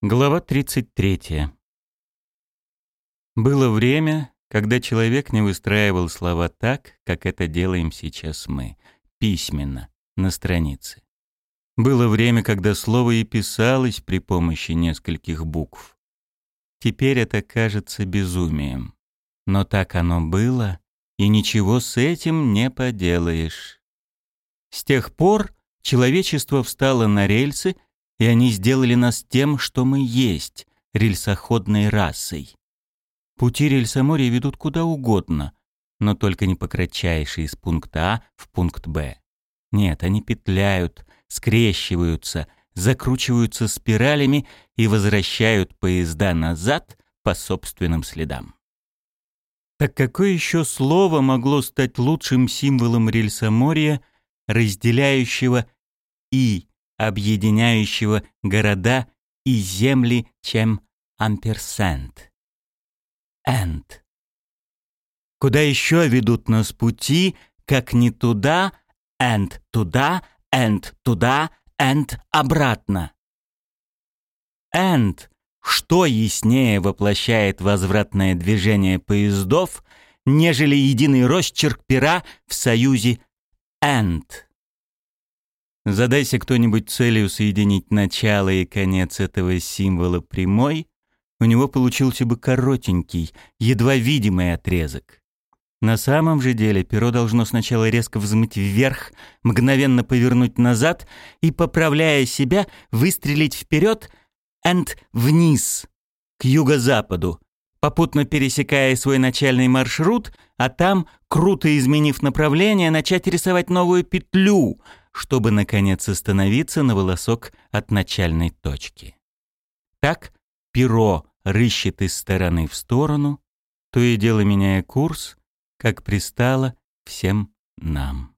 Глава 33. Было время, когда человек не выстраивал слова так, как это делаем сейчас мы, письменно, на странице. Было время, когда слово и писалось при помощи нескольких букв. Теперь это кажется безумием. Но так оно было, и ничего с этим не поделаешь. С тех пор человечество встало на рельсы — и они сделали нас тем, что мы есть, рельсоходной расой. Пути рельсоморья ведут куда угодно, но только не по кратчайшей из пункта А в пункт Б. Нет, они петляют, скрещиваются, закручиваются спиралями и возвращают поезда назад по собственным следам. Так какое еще слово могло стать лучшим символом рельсоморья, разделяющего и объединяющего города и земли, чем амперсент. Энд. Куда еще ведут нас пути, как не туда, энд туда, энд туда, энд обратно. Энд, что яснее воплощает возвратное движение поездов, нежели единый росчерк пера в союзе энд. Задайся кто-нибудь целью соединить начало и конец этого символа прямой, у него получился бы коротенький, едва видимый отрезок. На самом же деле перо должно сначала резко взмыть вверх, мгновенно повернуть назад и, поправляя себя, выстрелить вперед and вниз, к юго-западу, попутно пересекая свой начальный маршрут, а там, круто изменив направление, начать рисовать новую петлю — чтобы, наконец, остановиться на волосок от начальной точки. Так перо рыщет из стороны в сторону, то и дело меняя курс, как пристало всем нам.